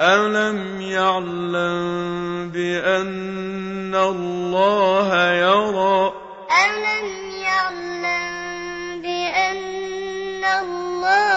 أَلَمْ يَعْلَم بِأَنَّ اللَّهَ يَرَىٰ أَلَمْ يَعْلَم بِأَنَّ اللَّهَ